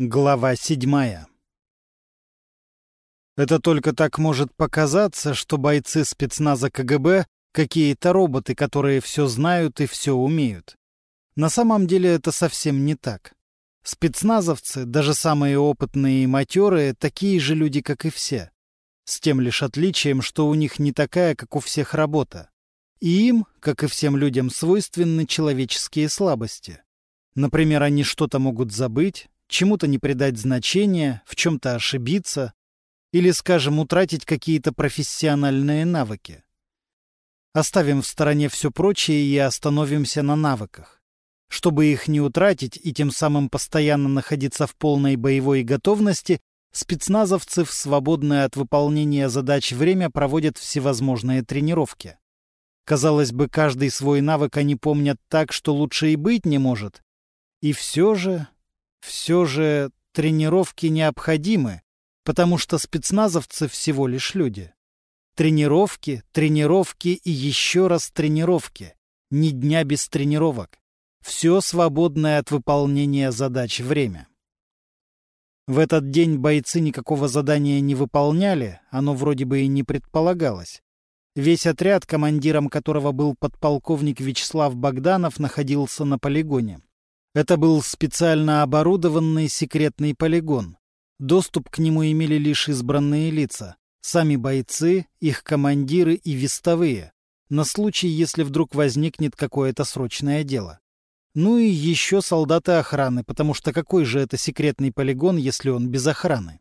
Глава седьмая Это только так может показаться, что бойцы спецназа КГБ — какие-то роботы, которые все знают и все умеют. На самом деле это совсем не так. Спецназовцы, даже самые опытные и матерые, такие же люди, как и все. С тем лишь отличием, что у них не такая, как у всех работа. И им, как и всем людям, свойственны человеческие слабости. Например, они что-то могут забыть, чему-то не придать значения, в чем-то ошибиться или, скажем, утратить какие-то профессиональные навыки. Оставим в стороне все прочее и остановимся на навыках. Чтобы их не утратить и тем самым постоянно находиться в полной боевой готовности, спецназовцы в свободное от выполнения задач время проводят всевозможные тренировки. Казалось бы, каждый свой навык они помнят так, что лучше и быть не может. И все же все же тренировки необходимы, потому что спецназовцы всего лишь люди. Тренировки, тренировки и еще раз тренировки. Ни дня без тренировок. Все свободное от выполнения задач время. В этот день бойцы никакого задания не выполняли, оно вроде бы и не предполагалось. Весь отряд, командиром которого был подполковник Вячеслав Богданов, находился на полигоне. Это был специально оборудованный секретный полигон. Доступ к нему имели лишь избранные лица, сами бойцы, их командиры и вестовые, на случай, если вдруг возникнет какое-то срочное дело. Ну и еще солдаты охраны, потому что какой же это секретный полигон, если он без охраны?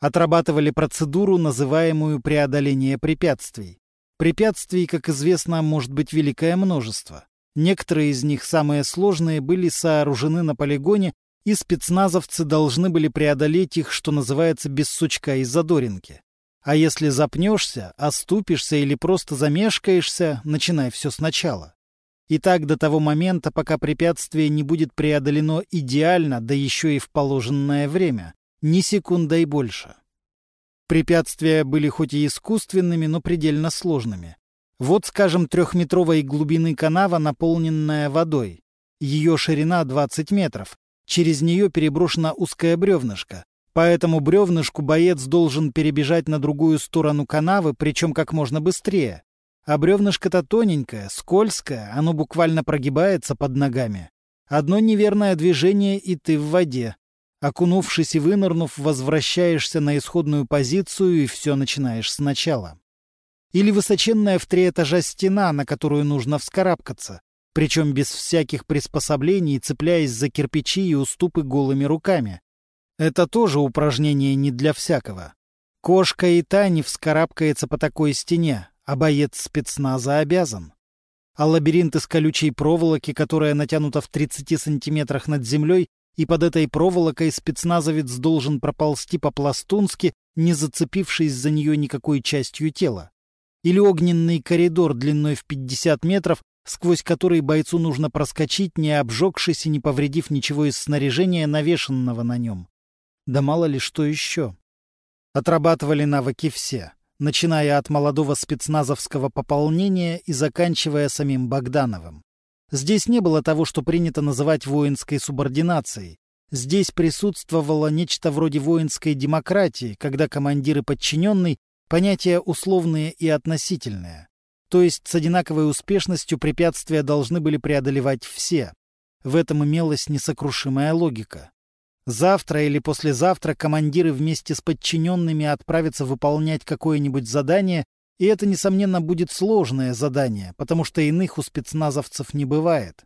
Отрабатывали процедуру, называемую преодоление препятствий. Препятствий, как известно, может быть великое множество. Некоторые из них, самые сложные, были сооружены на полигоне, и спецназовцы должны были преодолеть их, что называется, без сучка и задоринки. А если запнешься, оступишься или просто замешкаешься, начинай все сначала. И так до того момента, пока препятствие не будет преодолено идеально, да еще и в положенное время, ни секундой больше. Препятствия были хоть и искусственными, но предельно сложными. Вот, скажем, трехметровой глубины канава, наполненная водой. Ее ширина 20 метров. Через нее переброшена узкое бревнышко. По этому бревнышку боец должен перебежать на другую сторону канавы, причем как можно быстрее. А бревнышко-то тоненькое, скользкое, оно буквально прогибается под ногами. Одно неверное движение, и ты в воде. Окунувшись и вынырнув, возвращаешься на исходную позицию и все начинаешь сначала или высоченная в три этажа стена, на которую нужно вскарабкаться, причем без всяких приспособлений, цепляясь за кирпичи и уступы голыми руками. Это тоже упражнение не для всякого. Кошка и та не вскарабкается по такой стене, а боец спецназа обязан. А лабиринт из колючей проволоки, которая натянута в 30 сантиметрах над землей, и под этой проволокой спецназовец должен проползти по-пластунски, не зацепившись за нее никакой частью тела или огненный коридор длиной в 50 метров, сквозь который бойцу нужно проскочить, не обжегшись и не повредив ничего из снаряжения, навешенного на нем. Да мало ли что еще. Отрабатывали навыки все, начиная от молодого спецназовского пополнения и заканчивая самим Богдановым. Здесь не было того, что принято называть воинской субординацией. Здесь присутствовало нечто вроде воинской демократии, когда командир и подчиненный Понятия условные и относительные. То есть с одинаковой успешностью препятствия должны были преодолевать все. В этом имелась несокрушимая логика. Завтра или послезавтра командиры вместе с подчиненными отправятся выполнять какое-нибудь задание, и это, несомненно, будет сложное задание, потому что иных у спецназовцев не бывает.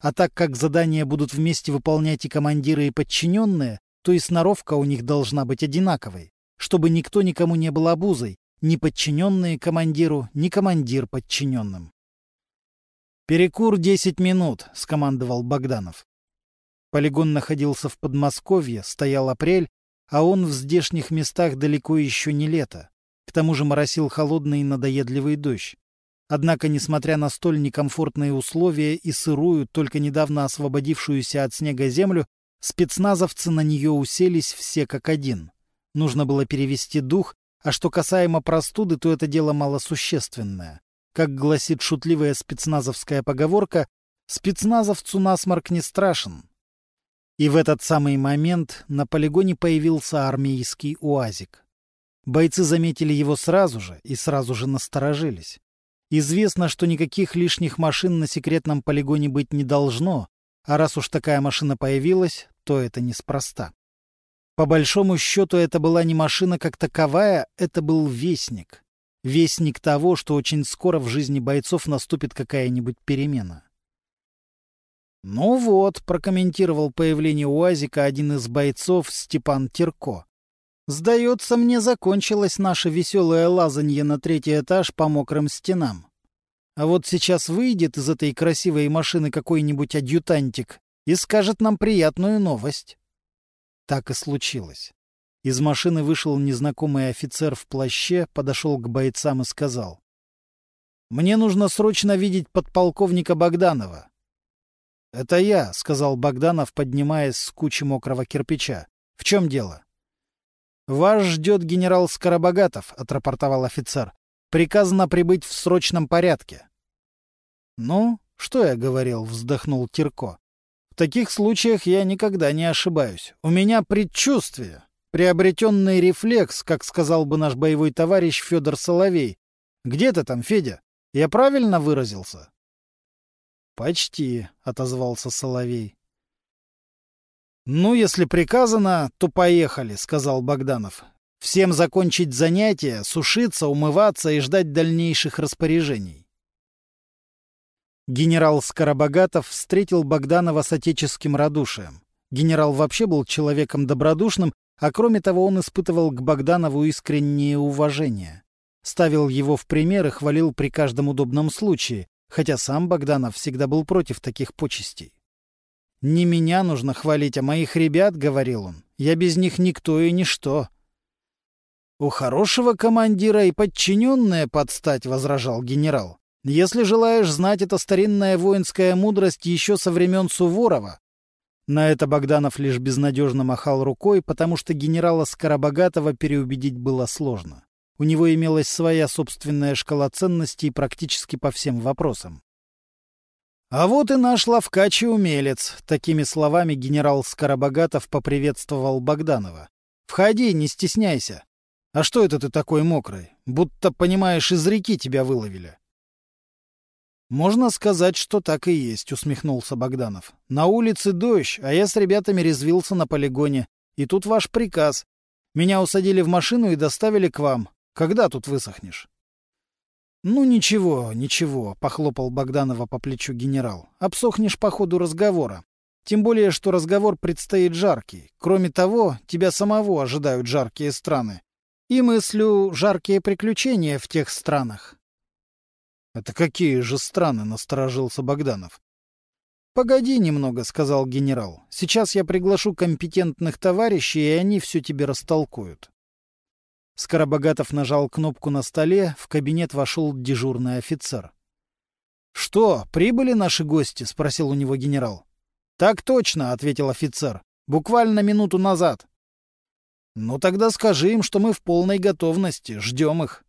А так как задания будут вместе выполнять и командиры, и подчиненные, то и сноровка у них должна быть одинаковой чтобы никто никому не был обузой, ни подчиненные командиру, ни командир подчиненным. «Перекур десять минут», — скомандовал Богданов. Полигон находился в Подмосковье, стоял апрель, а он в здешних местах далеко еще не лето. К тому же моросил холодный и надоедливый дождь. Однако, несмотря на столь некомфортные условия и сырую, только недавно освободившуюся от снега землю, спецназовцы на нее уселись все как один. Нужно было перевести дух, а что касаемо простуды, то это дело малосущественное. Как гласит шутливая спецназовская поговорка, спецназовцу насморк не страшен. И в этот самый момент на полигоне появился армейский УАЗик. Бойцы заметили его сразу же и сразу же насторожились. Известно, что никаких лишних машин на секретном полигоне быть не должно, а раз уж такая машина появилась, то это неспроста. По большому счету, это была не машина как таковая, это был вестник. Вестник того, что очень скоро в жизни бойцов наступит какая-нибудь перемена. «Ну вот», — прокомментировал появление УАЗика один из бойцов Степан Терко. «Сдается мне, закончилось наше веселое лазанье на третий этаж по мокрым стенам. А вот сейчас выйдет из этой красивой машины какой-нибудь адъютантик и скажет нам приятную новость». Так и случилось. Из машины вышел незнакомый офицер в плаще, подошел к бойцам и сказал. «Мне нужно срочно видеть подполковника Богданова. «Это я», — сказал Богданов, поднимаясь с кучи мокрого кирпича. «В чем дело?» «Вас ждет генерал Скоробогатов», — отрапортовал офицер. «Приказано прибыть в срочном порядке». «Ну, что я говорил?» — вздохнул Кирко. «В таких случаях я никогда не ошибаюсь. У меня предчувствие, приобретенный рефлекс, как сказал бы наш боевой товарищ Федор Соловей. Где ты там, Федя? Я правильно выразился?» «Почти», — отозвался Соловей. «Ну, если приказано, то поехали», — сказал Богданов. «Всем закончить занятия, сушиться, умываться и ждать дальнейших распоряжений». Генерал Скоробогатов встретил Богданова с отеческим радушием. Генерал вообще был человеком добродушным, а кроме того он испытывал к Богданову искреннее уважение. Ставил его в пример и хвалил при каждом удобном случае, хотя сам Богданов всегда был против таких почестей. «Не меня нужно хвалить, а моих ребят», — говорил он. «Я без них никто и ничто». «У хорошего командира и подчиненные подстать», — возражал генерал. «Если желаешь знать, это старинная воинская мудрость еще со времен Суворова». На это Богданов лишь безнадежно махал рукой, потому что генерала Скоробогатова переубедить было сложно. У него имелась своя собственная шкала ценностей практически по всем вопросам. «А вот и наш ловкач и умелец», — такими словами генерал Скоробогатов поприветствовал Богданова. «Входи, не стесняйся. А что это ты такой мокрый? Будто, понимаешь, из реки тебя выловили». «Можно сказать, что так и есть», — усмехнулся Богданов. «На улице дождь, а я с ребятами резвился на полигоне. И тут ваш приказ. Меня усадили в машину и доставили к вам. Когда тут высохнешь? Ну ничего, ничего, похлопал Богданова по плечу генерал. Обсохнешь по ходу разговора. Тем более, что разговор предстоит жаркий. Кроме того, тебя самого ожидают жаркие страны. И мыслю, жаркие приключения в тех странах. Это какие же страны, насторожился Богданов. «Погоди немного», — сказал генерал. «Сейчас я приглашу компетентных товарищей, и они все тебе растолкуют». Скоробогатов нажал кнопку на столе, в кабинет вошел дежурный офицер. «Что, прибыли наши гости?» — спросил у него генерал. «Так точно», — ответил офицер. «Буквально минуту назад». «Ну тогда скажи им, что мы в полной готовности, ждем их».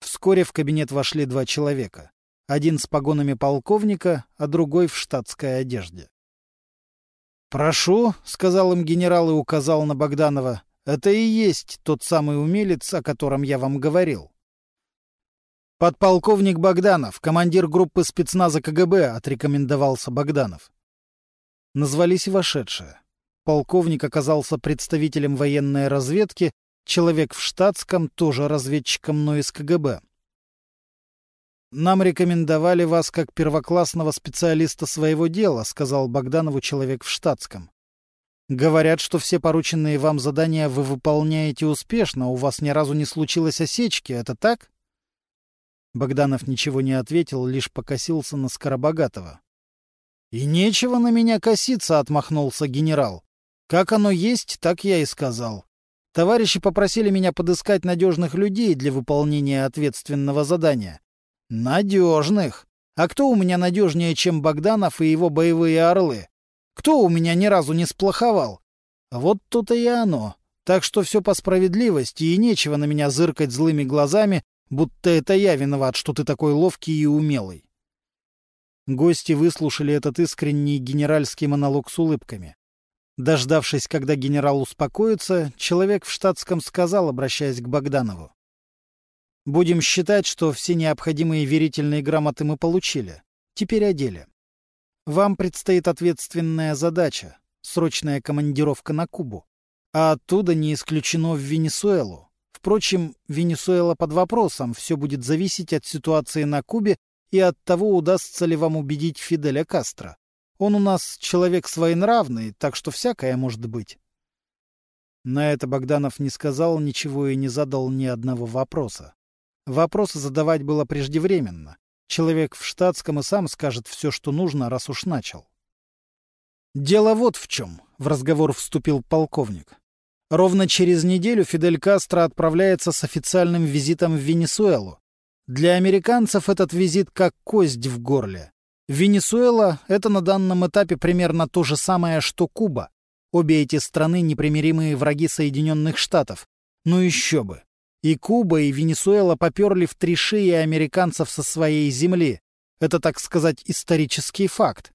Вскоре в кабинет вошли два человека. Один с погонами полковника, а другой в штатской одежде. «Прошу», — сказал им генерал и указал на Богданова. Это и есть тот самый умелец, о котором я вам говорил. «Подполковник Богданов, командир группы спецназа КГБ», — отрекомендовался Богданов. Назвались вошедшие. Полковник оказался представителем военной разведки, человек в штатском, тоже разведчиком, но из КГБ. «Нам рекомендовали вас как первоклассного специалиста своего дела», — сказал Богданову человек в штатском. Говорят, что все порученные вам задания вы выполняете успешно, у вас ни разу не случилось осечки, это так? Богданов ничего не ответил, лишь покосился на Скоробогатого. «И нечего на меня коситься», — отмахнулся генерал. «Как оно есть, так я и сказал. Товарищи попросили меня подыскать надежных людей для выполнения ответственного задания». «Надежных? А кто у меня надежнее, чем Богданов и его боевые орлы? Кто у меня ни разу не сплоховал? Вот тут и оно. Так что все по справедливости, и нечего на меня зыркать злыми глазами, будто это я виноват, что ты такой ловкий и умелый. Гости выслушали этот искренний генеральский монолог с улыбками. Дождавшись, когда генерал успокоится, человек в штатском сказал, обращаясь к Богданову. «Будем считать, что все необходимые верительные грамоты мы получили. Теперь о деле. Вам предстоит ответственная задача — срочная командировка на Кубу. А оттуда не исключено в Венесуэлу. Впрочем, Венесуэла под вопросом, все будет зависеть от ситуации на Кубе и от того, удастся ли вам убедить Фиделя Кастро. Он у нас человек своенравный, так что всякое может быть. На это Богданов не сказал ничего и не задал ни одного вопроса. Вопросы задавать было преждевременно. Человек в штатском и сам скажет все, что нужно, раз уж начал. «Дело вот в чем», — в разговор вступил полковник. Ровно через неделю Фидель Кастро отправляется с официальным визитом в Венесуэлу. Для американцев этот визит как кость в горле. Венесуэла — это на данном этапе примерно то же самое, что Куба. Обе эти страны — непримиримые враги Соединенных Штатов. Ну еще бы. И Куба, и Венесуэла поперли в три шеи американцев со своей земли. Это, так сказать, исторический факт.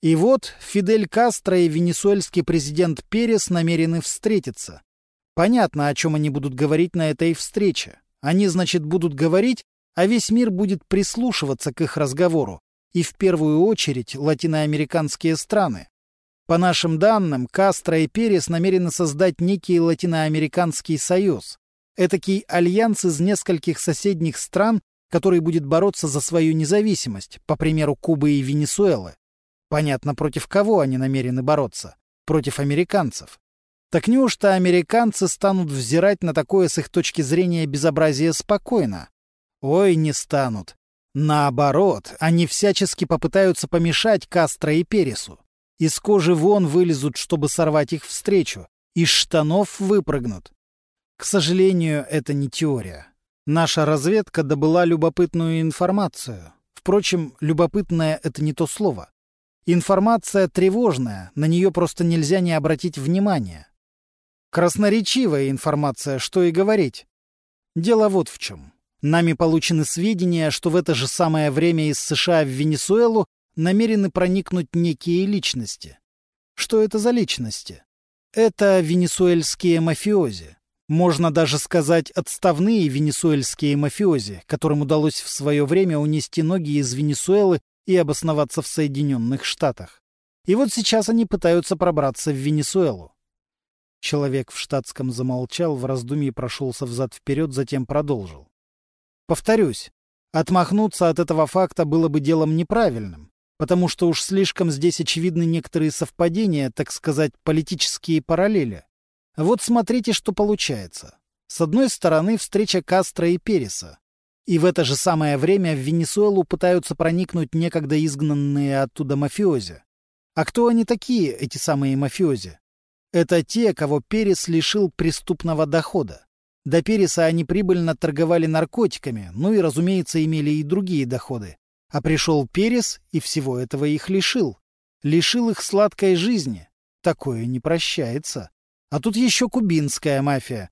И вот Фидель Кастро и венесуэльский президент Перес намерены встретиться. Понятно, о чем они будут говорить на этой встрече. Они, значит, будут говорить, а весь мир будет прислушиваться к их разговору и в первую очередь латиноамериканские страны. По нашим данным, Кастро и Перес намерены создать некий латиноамериканский союз. Этакий альянс из нескольких соседних стран, который будет бороться за свою независимость, по примеру Кубы и Венесуэлы. Понятно, против кого они намерены бороться. Против американцев. Так неужто американцы станут взирать на такое с их точки зрения безобразие спокойно? Ой, не станут. Наоборот, они всячески попытаются помешать Кастро и Пересу. Из кожи вон вылезут, чтобы сорвать их встречу. Из штанов выпрыгнут. К сожалению, это не теория. Наша разведка добыла любопытную информацию. Впрочем, любопытное — это не то слово. Информация тревожная, на нее просто нельзя не обратить внимания. Красноречивая информация, что и говорить. Дело вот в чем. Нами получены сведения, что в это же самое время из США в Венесуэлу намерены проникнуть некие личности. Что это за личности? Это венесуэльские мафиози. Можно даже сказать отставные венесуэльские мафиози, которым удалось в свое время унести ноги из Венесуэлы и обосноваться в Соединенных Штатах. И вот сейчас они пытаются пробраться в Венесуэлу. Человек в штатском замолчал, в раздумье прошелся взад-вперед, затем продолжил. Повторюсь, отмахнуться от этого факта было бы делом неправильным, потому что уж слишком здесь очевидны некоторые совпадения, так сказать, политические параллели. Вот смотрите, что получается. С одной стороны, встреча Кастро и Переса. И в это же самое время в Венесуэлу пытаются проникнуть некогда изгнанные оттуда мафиози. А кто они такие, эти самые мафиози? Это те, кого Перес лишил преступного дохода. До Переса они прибыльно торговали наркотиками, ну и, разумеется, имели и другие доходы. А пришел Перес и всего этого их лишил. Лишил их сладкой жизни. Такое не прощается. А тут еще кубинская мафия.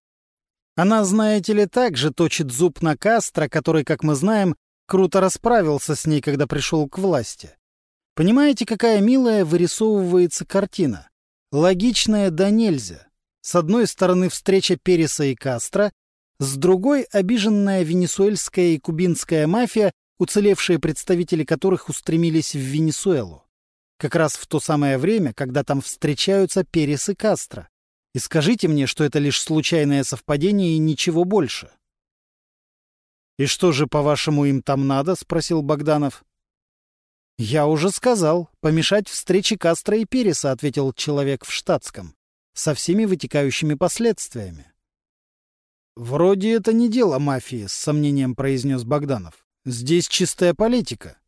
Она, знаете ли, также точит зуб на Кастро, который, как мы знаем, круто расправился с ней, когда пришел к власти. Понимаете, какая милая вырисовывается картина? Логичная да нельзя. С одной стороны встреча Переса и Кастро, с другой — обиженная венесуэльская и кубинская мафия, уцелевшие представители которых устремились в Венесуэлу. Как раз в то самое время, когда там встречаются Перес и Кастро. И скажите мне, что это лишь случайное совпадение и ничего больше. «И что же, по-вашему, им там надо?» — спросил Богданов. «Я уже сказал. Помешать встрече Кастро и Переса», — ответил человек в штатском со всеми вытекающими последствиями. «Вроде это не дело мафии», — с сомнением произнес Богданов. «Здесь чистая политика».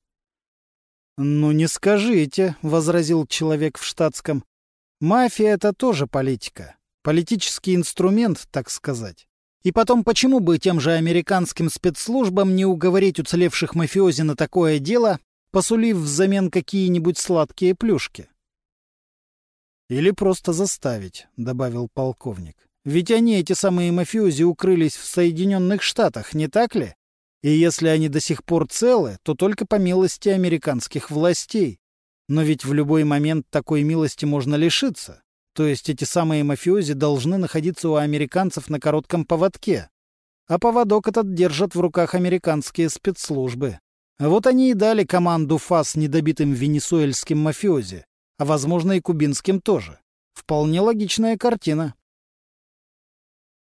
«Ну не скажите», — возразил человек в штатском. «Мафия — это тоже политика. Политический инструмент, так сказать. И потом, почему бы тем же американским спецслужбам не уговорить уцелевших мафиози на такое дело, посулив взамен какие-нибудь сладкие плюшки?» Или просто заставить, — добавил полковник. Ведь они, эти самые мафиози, укрылись в Соединенных Штатах, не так ли? И если они до сих пор целы, то только по милости американских властей. Но ведь в любой момент такой милости можно лишиться. То есть эти самые мафиози должны находиться у американцев на коротком поводке. А поводок этот держат в руках американские спецслужбы. Вот они и дали команду ФАС недобитым венесуэльским мафиози, а, возможно, и кубинским тоже. Вполне логичная картина.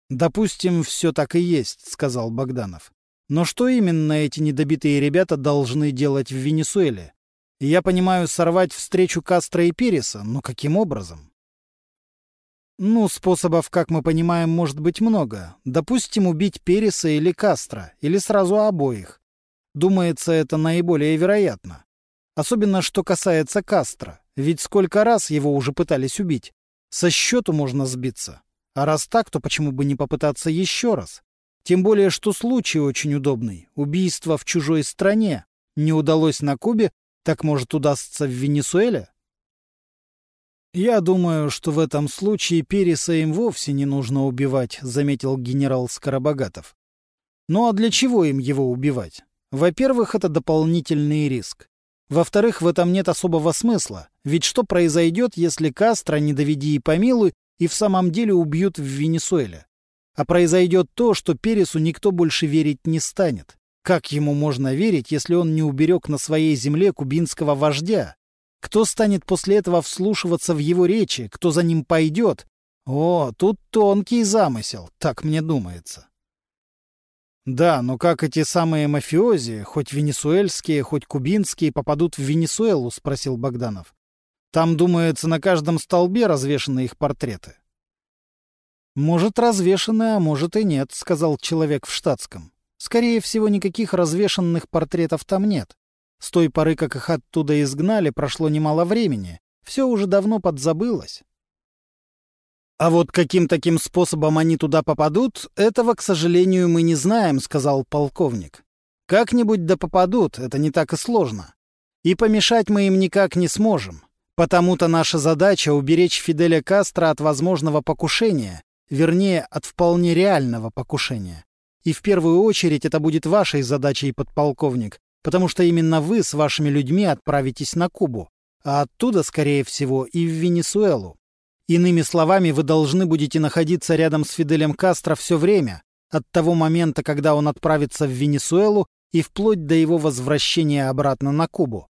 «Допустим, все так и есть», — сказал Богданов. «Но что именно эти недобитые ребята должны делать в Венесуэле? Я понимаю, сорвать встречу Кастро и Переса, но каким образом?» «Ну, способов, как мы понимаем, может быть много. Допустим, убить Переса или Кастро, или сразу обоих. Думается, это наиболее вероятно. Особенно, что касается Кастро, ведь сколько раз его уже пытались убить. Со счету можно сбиться. А раз так, то почему бы не попытаться еще раз? Тем более, что случай очень удобный. Убийство в чужой стране. Не удалось на Кубе, так может удастся в Венесуэле? «Я думаю, что в этом случае Переса им вовсе не нужно убивать», — заметил генерал Скоробогатов. «Ну а для чего им его убивать? Во-первых, это дополнительный риск. Во-вторых, в этом нет особого смысла, ведь что произойдет, если Кастро, не доведи и помилуй, и в самом деле убьют в Венесуэле. А произойдет то, что Пересу никто больше верить не станет. Как ему можно верить, если он не уберег на своей земле кубинского вождя? Кто станет после этого вслушиваться в его речи? Кто за ним пойдет? О, тут тонкий замысел, так мне думается. Да, но как эти самые мафиози, хоть венесуэльские, хоть кубинские, попадут в Венесуэлу, спросил Богданов. Там, думается, на каждом столбе развешаны их портреты. «Может, развешаны, а может и нет», — сказал человек в штатском. «Скорее всего, никаких развешанных портретов там нет. С той поры, как их оттуда изгнали, прошло немало времени. Все уже давно подзабылось». «А вот каким таким способом они туда попадут, этого, к сожалению, мы не знаем», — сказал полковник. «Как-нибудь да попадут, это не так и сложно. И помешать мы им никак не сможем. Потому-то наша задача — уберечь Фиделя Кастро от возможного покушения, вернее, от вполне реального покушения. И в первую очередь это будет вашей задачей, подполковник, потому что именно вы с вашими людьми отправитесь на Кубу, а оттуда, скорее всего, и в Венесуэлу. Иными словами, вы должны будете находиться рядом с Фиделем Кастро все время, от того момента, когда он отправится в Венесуэлу и вплоть до его возвращения обратно на Кубу.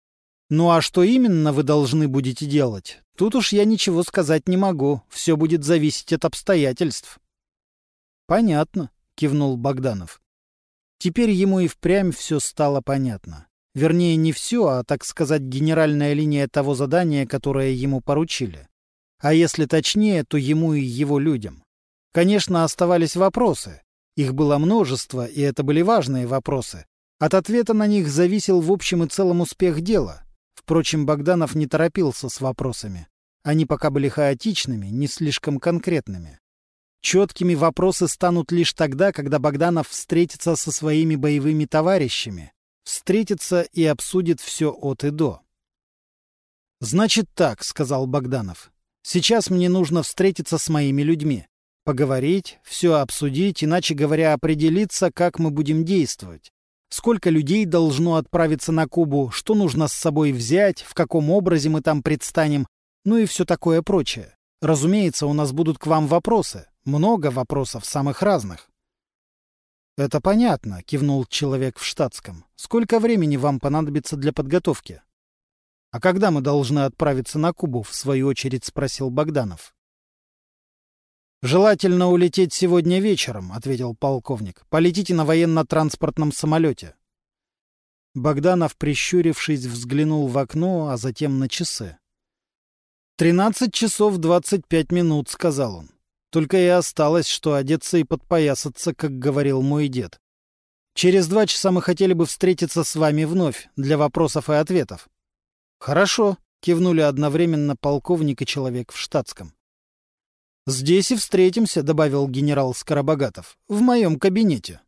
Ну а что именно вы должны будете делать? Тут уж я ничего сказать не могу. Все будет зависеть от обстоятельств. Понятно, кивнул Богданов. Теперь ему и впрямь все стало понятно. Вернее, не все, а, так сказать, генеральная линия того задания, которое ему поручили. А если точнее, то ему и его людям. Конечно, оставались вопросы. Их было множество, и это были важные вопросы. От ответа на них зависел в общем и целом успех дела. Впрочем, Богданов не торопился с вопросами. Они пока были хаотичными, не слишком конкретными. Четкими вопросы станут лишь тогда, когда Богданов встретится со своими боевыми товарищами, встретится и обсудит все от и до. «Значит так», — сказал Богданов. «Сейчас мне нужно встретиться с моими людьми, поговорить, все обсудить, иначе говоря, определиться, как мы будем действовать сколько людей должно отправиться на Кубу, что нужно с собой взять, в каком образе мы там предстанем, ну и все такое прочее. Разумеется, у нас будут к вам вопросы. Много вопросов, самых разных. «Это понятно», — кивнул человек в штатском. «Сколько времени вам понадобится для подготовки?» «А когда мы должны отправиться на Кубу?» — в свою очередь спросил Богданов. «Желательно улететь сегодня вечером», — ответил полковник. «Полетите на военно-транспортном самолете». Богданов, прищурившись, взглянул в окно, а затем на часы. «Тринадцать часов двадцать пять минут», — сказал он. «Только и осталось, что одеться и подпоясаться, как говорил мой дед. Через два часа мы хотели бы встретиться с вами вновь для вопросов и ответов». «Хорошо», — кивнули одновременно полковник и человек в штатском. «Здесь и встретимся», — добавил генерал Скоробогатов. «В моем кабинете».